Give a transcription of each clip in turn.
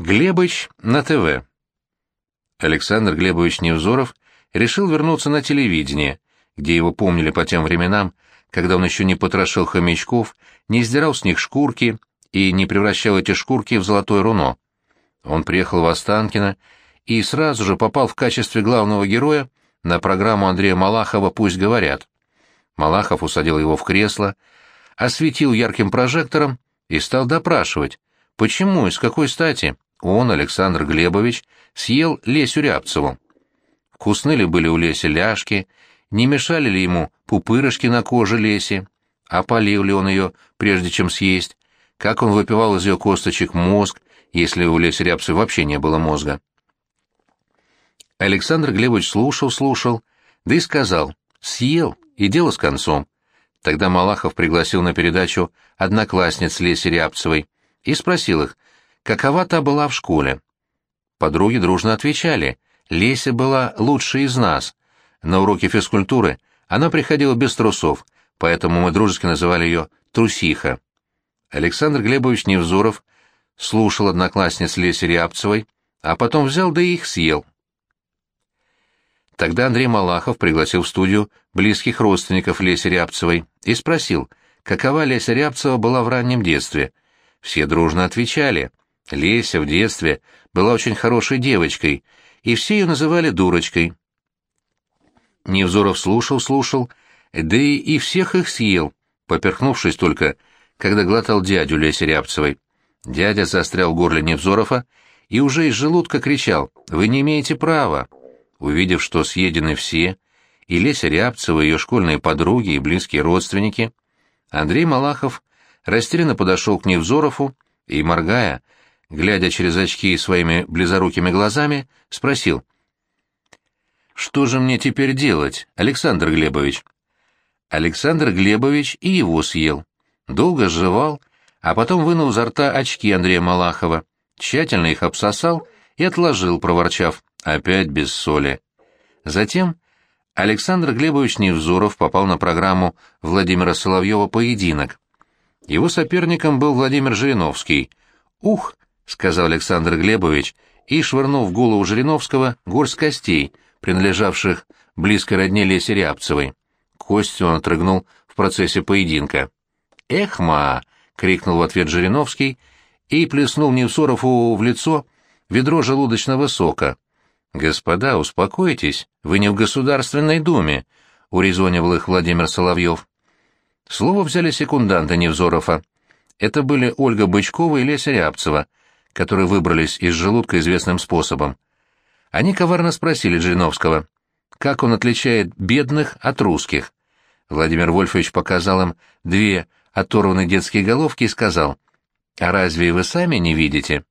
Глебыч на ТВ. Александр Глебович Невзоров решил вернуться на телевидение, где его помнили по тем временам, когда он еще не потрошил хомячков, не сдирал с них шкурки и не превращал эти шкурки в золотое руно. Он приехал в Останкино и сразу же попал в качестве главного героя на программу Андрея Малахова «Пусть говорят». Малахов усадил его в кресло, осветил ярким прожектором и стал допрашивать, почему и с какой стати он, Александр Глебович, съел Лесю Рябцеву. Вкусны ли были у Леси ляжки, не мешали ли ему пупырышки на коже Леси, опалил ли он ее, прежде чем съесть, как он выпивал из ее косточек мозг, если у Леси Рябцевой вообще не было мозга. Александр Глебович слушал, слушал, да и сказал «съел, и дело с концом». Тогда Малахов пригласил на передачу одноклассниц Леси Рябцевой и спросил их, какова та была в школе. Подруги дружно отвечали, Леся была лучшей из нас. На уроке физкультуры она приходила без трусов, поэтому мы дружески называли ее «трусиха». Александр Глебович Невзоров слушал одноклассниц Леси Рябцевой, а потом взял да их съел. Тогда Андрей Малахов пригласил в студию близких родственников Леси Рябцевой и спросил, какова Леся Рябцева была в раннем детстве. Все дружно отвечали. Леся в детстве была очень хорошей девочкой, и все ее называли дурочкой. Невзоров слушал, слушал, да и, и всех их съел, поперхнувшись только, когда глотал дядю Леси Рябцевой. Дядя застрял в горле Невзорова и уже из желудка кричал «Вы не имеете права!». Увидев, что съедены все, и Леся Рябцева, ее школьные подруги и близкие родственники, Андрей Малахов растерянно подошел к Невзорову и, моргая, глядя через очки своими близорукими глазами, спросил. «Что же мне теперь делать, Александр Глебович?» Александр Глебович и его съел. Долго жевал, а потом вынул изо рта очки Андрея Малахова, тщательно их обсосал и отложил, проворчав, опять без соли. Затем Александр Глебович Невзоров попал на программу Владимира Соловьева «Поединок». Его соперником был Владимир Жириновский. «Ух!» — сказал Александр Глебович, и, швырнув в голову Жириновского, горсть костей, принадлежавших близкой родне Лесе Рябцевой. Кости он отрыгнул в процессе поединка. «Эхма!» — крикнул в ответ Жириновский и плеснул Невсорову в лицо ведро желудочного сока. «Господа, успокойтесь, вы не в Государственной Думе», — урезонивал их Владимир Соловьев. Слово взяли секунданты Невзорова. Это были Ольга Бычкова и Леся Рябцева — которые выбрались из желудка известным способом. Они коварно спросили Жириновского, как он отличает бедных от русских. Владимир Вольфович показал им две оторванные детские головки и сказал, «А разве вы сами не видите?»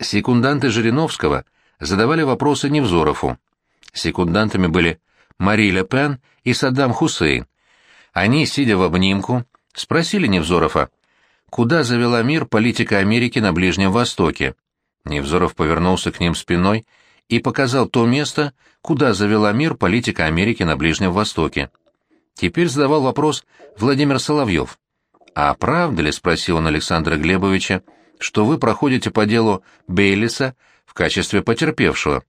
Секунданты Жириновского задавали вопросы Невзорову. Секундантами были Мари Ле Пен и Саддам Хусейн. Они, сидя в обнимку, спросили Невзорова, куда завела мир политика Америки на Ближнем Востоке. Невзоров повернулся к ним спиной и показал то место, куда завела мир политика Америки на Ближнем Востоке. Теперь задавал вопрос Владимир Соловьев. «А правда ли, — спросил он Александра Глебовича, — что вы проходите по делу Бейлиса в качестве потерпевшего?»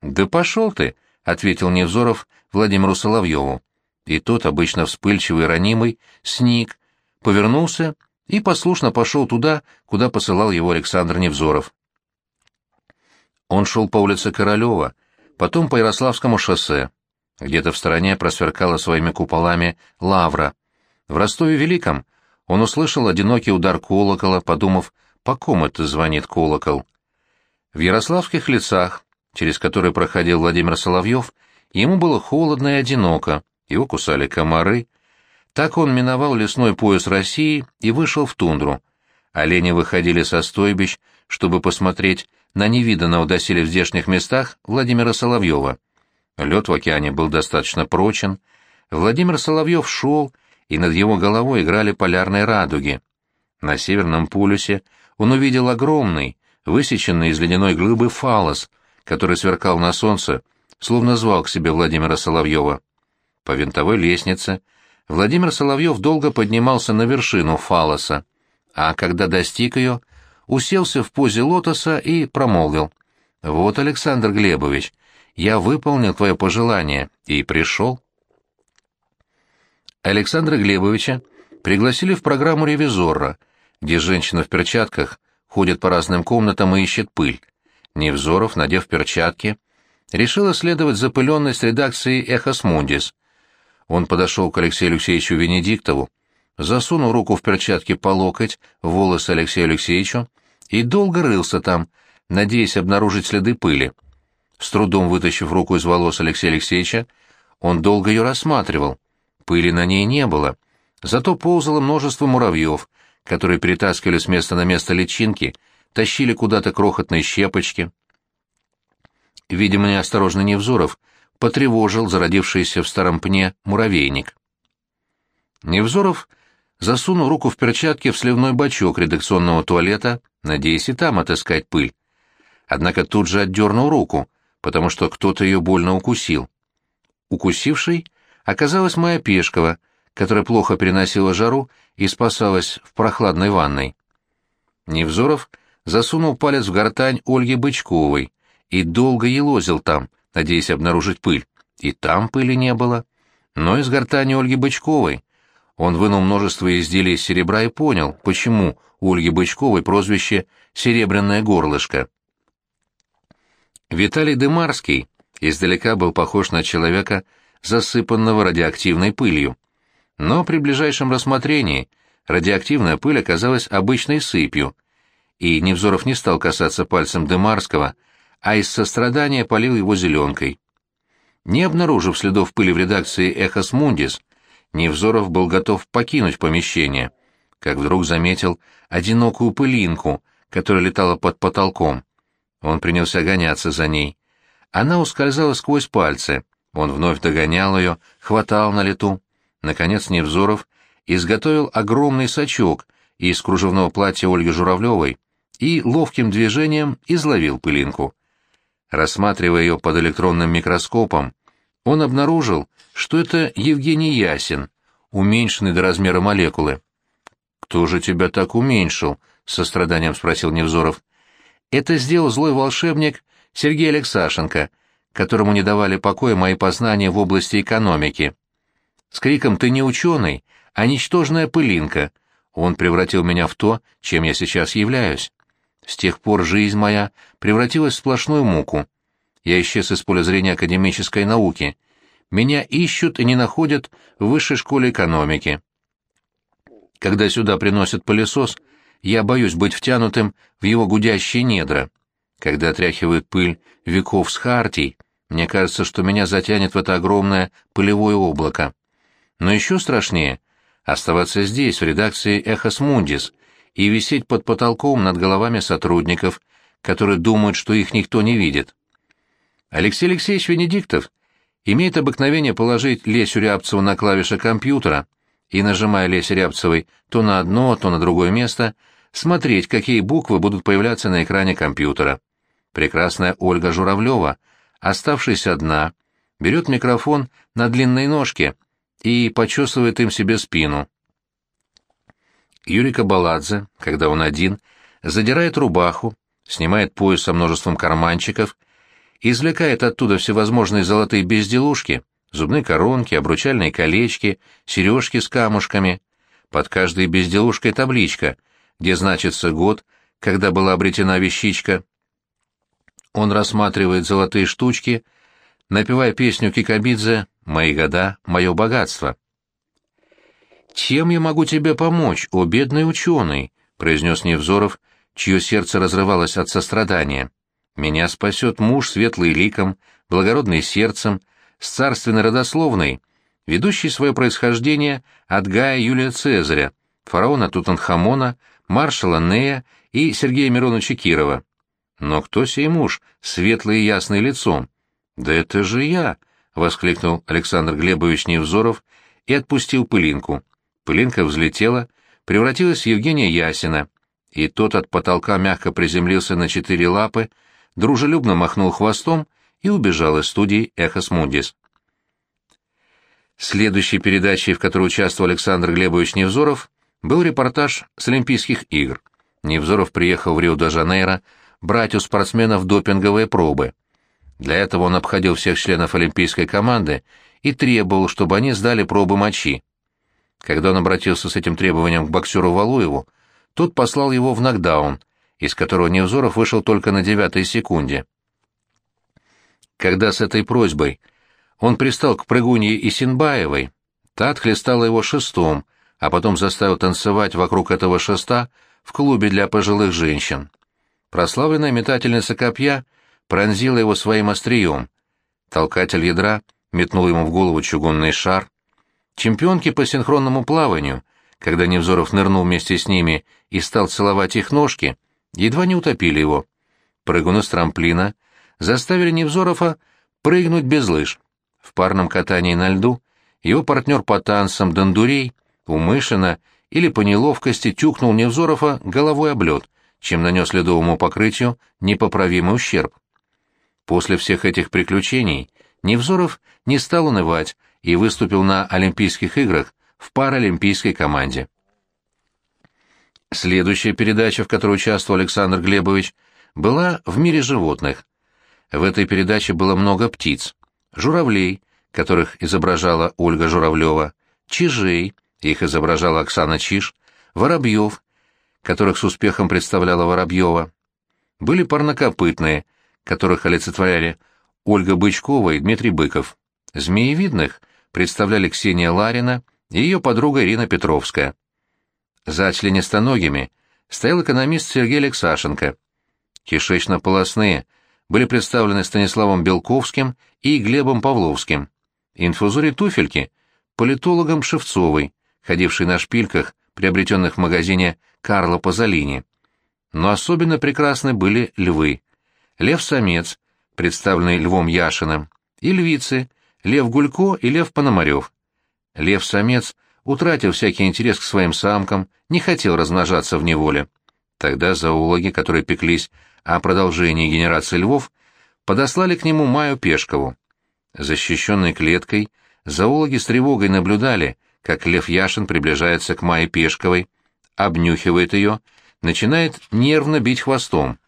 «Да пошел ты!» — ответил Невзоров Владимиру Соловьеву. И тот, обычно вспыльчивый и ранимый, сник, повернулся и послушно пошел туда, куда посылал его Александр Невзоров. Он шел по улице Королева, потом по Ярославскому шоссе. Где-то в стороне просверкала своими куполами лавра. В Ростове-Великом он услышал одинокий удар колокола, подумав, по ком это звонит колокол. В ярославских лицах, через которые проходил Владимир Соловьев, ему было холодно и одиноко, его кусали комары, так он миновал лесной пояс России и вышел в тундру. Олени выходили со стойбищ, чтобы посмотреть на невиданного доселе в здешних местах Владимира Соловьева. Лед в океане был достаточно прочен. Владимир Соловьев шел, и над его головой играли полярные радуги. На Северном полюсе он увидел огромный, высеченный из ледяной глыбы фалос, который сверкал на солнце, словно звал к себе Владимира Соловьева. По винтовой лестнице Владимир Соловьев долго поднимался на вершину фалоса, а когда достиг ее, уселся в позе лотоса и промолвил. «Вот, Александр Глебович, я выполнил твое пожелание и пришел». Александра Глебовича пригласили в программу «Ревизора», где женщина в перчатках ходит по разным комнатам и ищет пыль. Невзоров, надев перчатки, решил исследовать запыленность редакции «Эхос Мундис». Он подошел к Алексею Алексеевичу Венедиктову, засунул руку в перчатки по локоть волосы Алексею Алексеевичу и долго рылся там, надеясь обнаружить следы пыли. С трудом вытащив руку из волос Алексея Алексеевича, он долго ее рассматривал. Пыли на ней не было, зато ползало множество муравьев, которые перетаскивали с места на место личинки, тащили куда-то крохотные щепочки. Видимо, неосторожный Невзоров потревожил зародившийся в старом пне муравейник. Невзоров засунул руку в перчатки в сливной бачок редакционного туалета, надеясь и там отыскать пыль. Однако тут же отдернул руку, потому что кто-то ее больно укусил. Укусивший оказалась моя Пешкова, которая плохо переносила жару и спасалась в прохладной ванной. Невзоров засунул палец в гортань Ольги Бычковой и долго елозил там, надеясь обнаружить пыль. И там пыли не было. Но из гортани Ольги Бычковой он вынул множество изделий из серебра и понял, почему у Ольги Бычковой прозвище «Серебряное горлышко». Виталий Дымарский издалека был похож на человека, засыпанного радиоактивной пылью. Но при ближайшем рассмотрении радиоактивная пыль оказалась обычной сыпью, и Невзоров не стал касаться пальцем Демарского, а из сострадания полил его зеленкой. Не обнаружив следов пыли в редакции «Эхос Мундис», Невзоров был готов покинуть помещение, как вдруг заметил одинокую пылинку, которая летала под потолком. Он принялся гоняться за ней. Она ускользала сквозь пальцы. Он вновь догонял ее, хватал на лету. Наконец Невзоров изготовил огромный сачок из кружевного платья Ольги Журавлевой и ловким движением изловил пылинку. Рассматривая ее под электронным микроскопом, он обнаружил, что это Евгений Ясин, уменьшенный до размера молекулы. «Кто же тебя так уменьшил?» — с состраданием спросил Невзоров. «Это сделал злой волшебник Сергей Алексашенко, которому не давали покоя мои познания в области экономики. С криком «Ты не ученый, а ничтожная пылинка!» он превратил меня в то, чем я сейчас являюсь. С тех пор жизнь моя превратилась в сплошную муку. Я исчез из поля зрения академической науки. Меня ищут и не находят в высшей школе экономики. Когда сюда приносят пылесос, я боюсь быть втянутым в его гудящие недра. Когда отряхивают пыль веков с хартий, мне кажется, что меня затянет в это огромное пылевое облако. Но еще страшнее — оставаться здесь, в редакции «Эхос Мундис», и висеть под потолком над головами сотрудников, которые думают, что их никто не видит. Алексей Алексеевич Венедиктов имеет обыкновение положить Лесю Рябцеву на клавиши компьютера и, нажимая Лесе Рябцевой то на одно, то на другое место, смотреть, какие буквы будут появляться на экране компьютера. Прекрасная Ольга Журавлева, оставшись одна, берет микрофон на длинной ножке и почесывает им себе спину. Юрий Кабаладзе, когда он один, задирает рубаху, снимает пояс со множеством карманчиков, извлекает оттуда всевозможные золотые безделушки, зубные коронки, обручальные колечки, сережки с камушками. Под каждой безделушкой табличка, где значится год, когда была обретена вещичка. Он рассматривает золотые штучки, напевая песню Кикабидзе «Мои года, мое богатство». «Чем я могу тебе помочь, о бедный ученый?» — произнес Невзоров, чье сердце разрывалось от сострадания. «Меня спасет муж светлый ликом, благородный сердцем, с царственной родословной, ведущий свое происхождение от Гая Юлия Цезаря, фараона Тутанхамона, маршала Нея и Сергея Мироновича Кирова. Но кто сей муж, светлый и ясный лицом? Да это же я!» — воскликнул Александр Глебович Невзоров и отпустил пылинку. Пылинка взлетела, превратилась в Евгения Ясина, и тот от потолка мягко приземлился на четыре лапы, дружелюбно махнул хвостом и убежал из студии «Эхос Мундис». Следующей передачей, в которой участвовал Александр Глебович Невзоров, был репортаж с Олимпийских игр. Невзоров приехал в Рио-де-Жанейро брать у спортсменов допинговые пробы. Для этого он обходил всех членов олимпийской команды и требовал, чтобы они сдали пробы мочи. Когда он обратился с этим требованием к боксеру Валуеву, тот послал его в нокдаун, из которого Невзоров вышел только на девятой секунде. Когда с этой просьбой он пристал к прыгунье Исинбаевой, та отхлестала его шестом, а потом заставил танцевать вокруг этого шеста в клубе для пожилых женщин. Прославленная метательница копья пронзила его своим острием. Толкатель ядра метнул ему в голову чугунный шар. Чемпионки по синхронному плаванию, когда Невзоров нырнул вместе с ними и стал целовать их ножки, едва не утопили его. Прыгуны с трамплина заставили Невзорова прыгнуть без лыж. В парном катании на льду его партнер по танцам Дондурей умышленно или по неловкости тюкнул Невзорова головой об лед, чем нанес ледовому покрытию непоправимый ущерб. После всех этих приключений Невзоров не стал унывать и выступил на Олимпийских играх в паралимпийской команде. Следующая передача, в которой участвовал Александр Глебович, была «В мире животных». В этой передаче было много птиц. Журавлей, которых изображала Ольга Журавлева, чижей, их изображала Оксана Чиж, воробьев, которых с успехом представляла Воробьева. Были парнокопытные, которых олицетворяли Ольга Бычкова и Дмитрий Быков. Змеевидных представляли Ксения Ларина и ее подруга Ирина Петровская. За членистоногими стоял экономист Сергей Алексашенко. Кишечно-полосные были представлены Станиславом Белковским и Глебом Павловским. Инфузори туфельки – политологом Шевцовой, ходивший на шпильках, приобретенных в магазине Карло Пазолини. Но особенно прекрасны были львы. Лев-самец, представленный Львом Яшиным, и львицы, Лев Гулько и Лев Пономарев. Лев-самец утратил всякий интерес к своим самкам, не хотел размножаться в неволе. Тогда зоологи, которые пеклись о продолжении генерации львов, подослали к нему Маю Пешкову. Защищенной клеткой, зоологи с тревогой наблюдали, как Лев Яшин приближается к Майе Пешковой, обнюхивает ее, начинает нервно бить хвостом.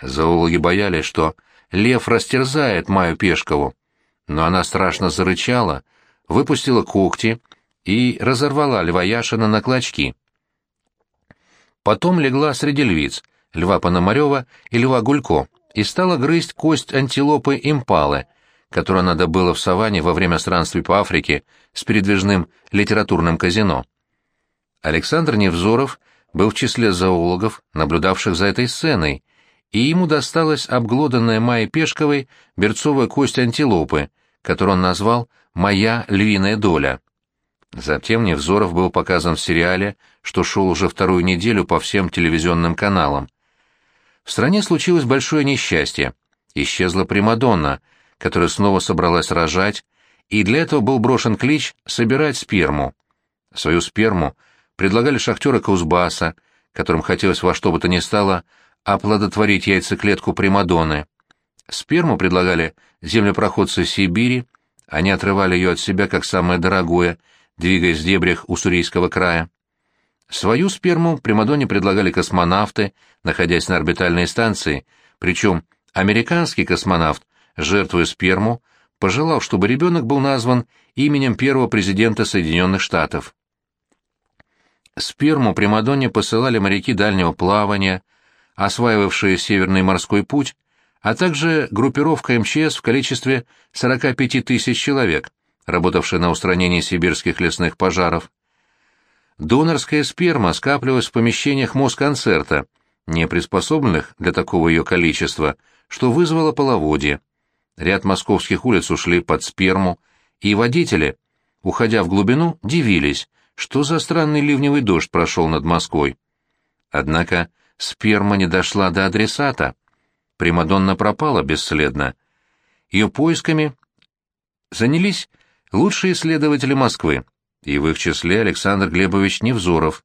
Зоологи боялись, что лев растерзает Маю Пешкову, но она страшно зарычала, выпустила когти и разорвала Льва Яшина на клочки. Потом легла среди львиц, Льва Пономарева и Льва Гулько, и стала грызть кость антилопы импалы, которую надо было в саванне во время странствий по Африке с передвижным литературным казино. Александр Невзоров был в числе зоологов, наблюдавших за этой сценой, и ему досталась обглоданная Майей Пешковой берцовая кость антилопы, которую он назвал «Моя львиная доля». Затем Невзоров был показан в сериале, что шел уже вторую неделю по всем телевизионным каналам. В стране случилось большое несчастье. Исчезла Примадонна, которая снова собралась рожать, и для этого был брошен клич «собирать сперму». Свою сперму предлагали шахтеры Кузбасса, которым хотелось во что бы то ни стало оплодотворить яйцеклетку Примадонны. Сперму предлагали землепроходцы Сибири, они отрывали ее от себя как самое дорогое, двигаясь в дебрях Уссурийского края. Свою сперму Примадонне предлагали космонавты, находясь на орбитальной станции, причем американский космонавт, жертвуя сперму, пожелал, чтобы ребенок был назван именем первого президента Соединенных Штатов. Сперму Примадонне посылали моряки дальнего плавания, осваивавшие Северный морской путь, а также группировка МЧС в количестве 45 тысяч человек, работавшая на устранении сибирских лесных пожаров. Донорская сперма скапливалась в помещениях Москонцерта, не приспособленных для такого ее количества, что вызвало половодье. Ряд московских улиц ушли под сперму, и водители, уходя в глубину, дивились, что за странный ливневый дождь прошел над Москвой. Однако сперма не дошла до адресата. Примадонна пропала бесследно. Ее поисками занялись лучшие исследователи Москвы, и в их числе Александр Глебович Невзоров.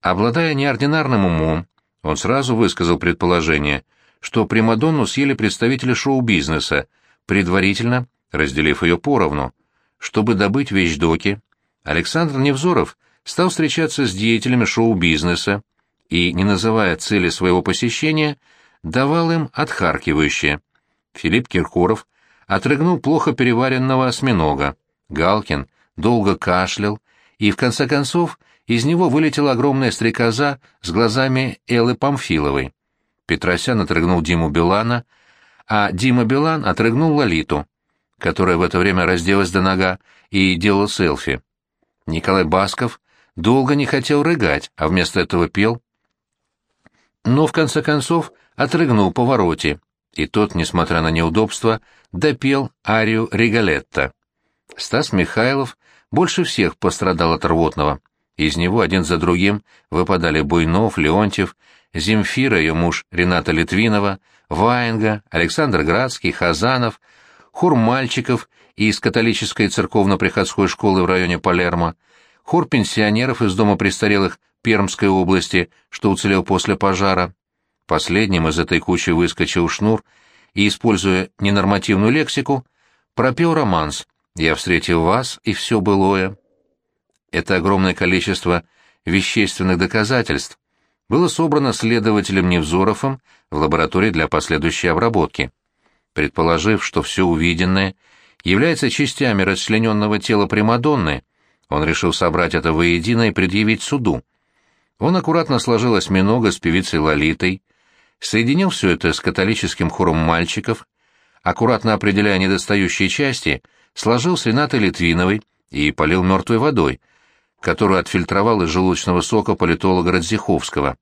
Обладая неординарным умом, он сразу высказал предположение, что Примадонну съели представители шоу-бизнеса, предварительно разделив ее поровну. Чтобы добыть вещдоки, Александр Невзоров стал встречаться с деятелями шоу-бизнеса и, не называя цели своего посещения, давал им отхаркивающее. Филипп Киркоров отрыгнул плохо переваренного осьминога. Галкин долго кашлял, и в конце концов из него вылетела огромная стрекоза с глазами Эллы Памфиловой. Петросян отрыгнул Диму Билана, а Дима Билан отрыгнул Лолиту, которая в это время разделась до нога и делала селфи. Николай Басков долго не хотел рыгать, а вместо этого пел. Но в конце концов отрыгнул повороте, и тот, несмотря на неудобства, допел арию Ригалетта. Стас Михайлов больше всех пострадал от рвотного. Из него один за другим выпадали Буйнов, Леонтьев, Земфира, ее муж Рената Литвинова, Ваенга, Александр Градский, Хазанов, хор мальчиков из католической церковно-приходской школы в районе Палермо, хор пенсионеров из дома престарелых Пермской области, что уцелел после пожара. Последним из этой кучи выскочил Шнур и, используя ненормативную лексику, пропел романс «Я встретил вас, и все былое». Это огромное количество вещественных доказательств было собрано следователем Невзоровым в лаборатории для последующей обработки. Предположив, что все увиденное является частями расчлененного тела Примадонны, он решил собрать это воедино и предъявить суду. Он аккуратно сложил осьминога с певицей Лолитой, соединил все это с католическим хором мальчиков, аккуратно определяя недостающие части, сложил с Ренатой Литвиновой и полил мертвой водой, которую отфильтровал из желудочного сока политолога Радзиховского.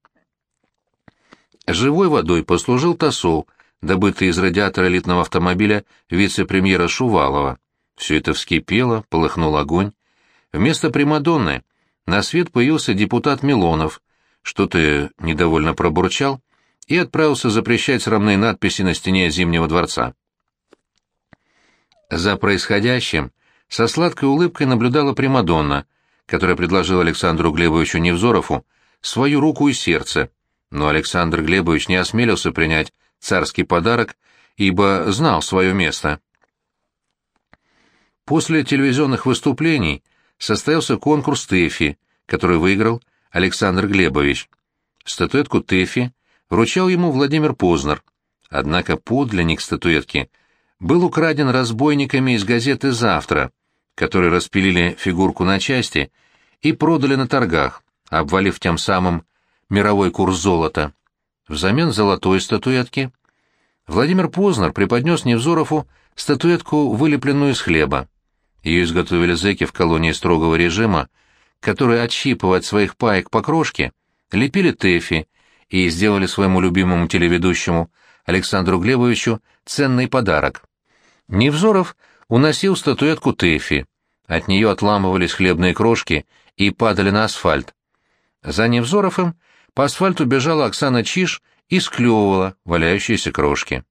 Живой водой послужил тосол, добытый из радиатора элитного автомобиля вице-премьера Шувалова. Все это вскипело, полыхнул огонь. Вместо Примадонны на свет появился депутат Милонов, что-то недовольно пробурчал и отправился запрещать срамные надписи на стене Зимнего дворца. За происходящим со сладкой улыбкой наблюдала Примадонна, которая предложила Александру Глебовичу Невзорову свою руку и сердце, но Александр Глебович не осмелился принять царский подарок, ибо знал свое место. После телевизионных выступлений состоялся конкурс ТЭФИ, который выиграл Александр Глебович. Статуэтку ТЭФИ вручал ему Владимир Познер, однако подлинник статуэтки был украден разбойниками из газеты «Завтра», которые распилили фигурку на части и продали на торгах, обвалив тем самым мировой курс золота. Взамен золотой статуэтки Владимир Познер преподнес Невзорову статуэтку, вылепленную из хлеба. Ее изготовили зэки в колонии строгого режима, которые, отщипывая от своих паек по крошке, лепили тэфи и сделали своему любимому телеведущему Александру Глебовичу ценный подарок. Невзоров уносил статуэтку тэфи, от нее отламывались хлебные крошки и падали на асфальт. За Невзоровым по асфальту бежала Оксана Чиш и склевывала валяющиеся крошки.